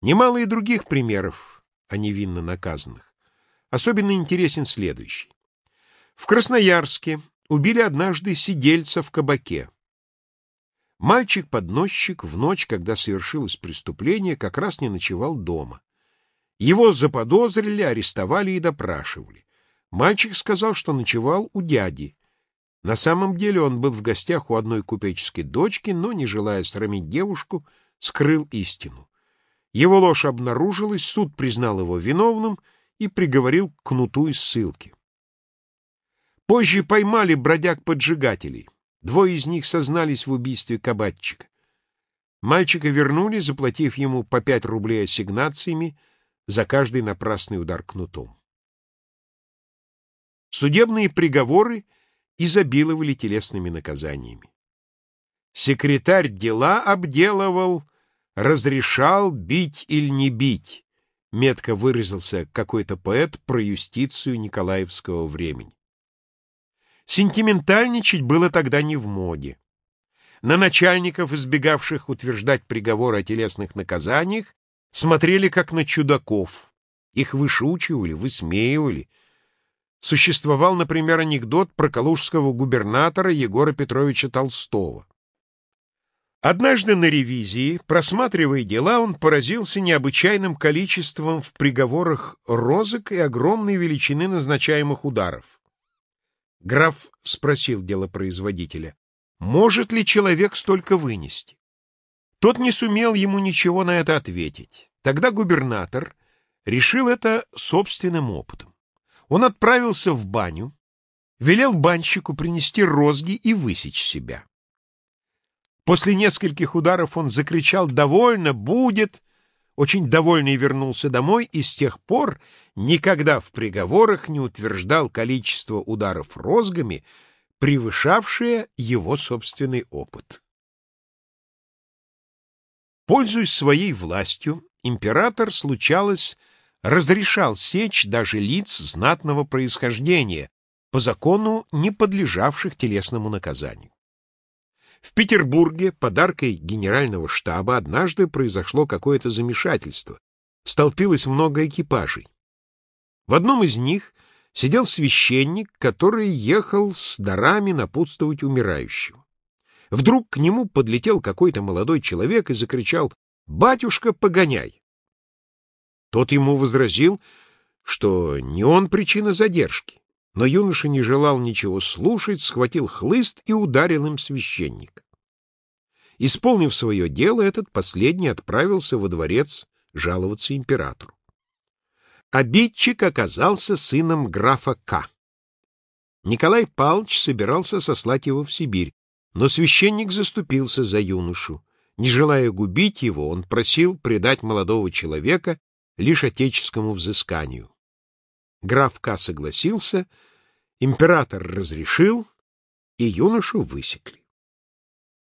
Немало и других примеров о невинно наказанных. Особенно интересен следующий. В Красноярске убили однажды сидельца в кабаке. Мальчик-подносчик в ночь, когда совершилось преступление, как раз не ночевал дома. Его заподозрили, арестовали и допрашивали. Мальчик сказал, что ночевал у дяди. На самом деле он был в гостях у одной купеческой дочки, но, не желая срамить девушку, скрыл истину. Его ложь обнаружилась, суд признал его виновным и приговорил к кнуту и ссылке. Позже поймали бродяг-поджигателей. Двое из них сознались в убийстве кабатчика. Мальчика вернули, заплатив ему по пять рублей ассигнациями за каждый напрасный удар кнутом. Судебные приговоры изобиловали телесными наказаниями. Секретарь дела обделывал, разрешал бить или не бить, метко выразился какой-то поэт про юстицию Николаевского времени. Сентиментальничать было тогда не в моде. На начальников, избегавших утверждать приговоры о телесных наказаниях, смотрели как на чудаков. Их вышучивали, высмеивали. Существовал, например, анекдот про калужского губернатора Егора Петровича Толстого. Однажды на ревизии, просматривая дела, он поразился необычайным количеством в приговорах розок и огромной величины назначаемых ударов. Граф спросил делопроизводителя, может ли человек столько вынести. Тот не сумел ему ничего на это ответить. Тогда губернатор решил это собственным опытом. Он отправился в баню, велел банщику принести розги и высечь себя. После нескольких ударов он закричал «Довольно! Будет!» Очень довольный вернулся домой и с тех пор никогда в приговорах не утверждал количество ударов розгами, превышавшее его собственный опыт. Пользуясь своей властью, император, случалось, разрешал сечь даже лиц знатного происхождения, по закону не подлежавших телесному наказанию. В Петербурге подаркой генерального штаба однажды произошло какое-то замешательство. Столпилось много экипажей. В одном из них сидел священник, который ехал с дарами напутствовать умирающего. Вдруг к нему подлетел какой-то молодой человек и закричал «Батюшка, погоняй!». Тот ему возразил, что не он причина задержки. Но юноша не желал ничего слушать, схватил хлыст и ударил им священника. Исполнив свое дело, этот последний отправился во дворец жаловаться императору. Обидчик оказался сыном графа К. Николай Павлович собирался сослать его в Сибирь, но священник заступился за юношу. Не желая губить его, он просил предать молодого человека лишь отеческому взысканию. Граф К. согласился — Император разрешил, и юношу высекли.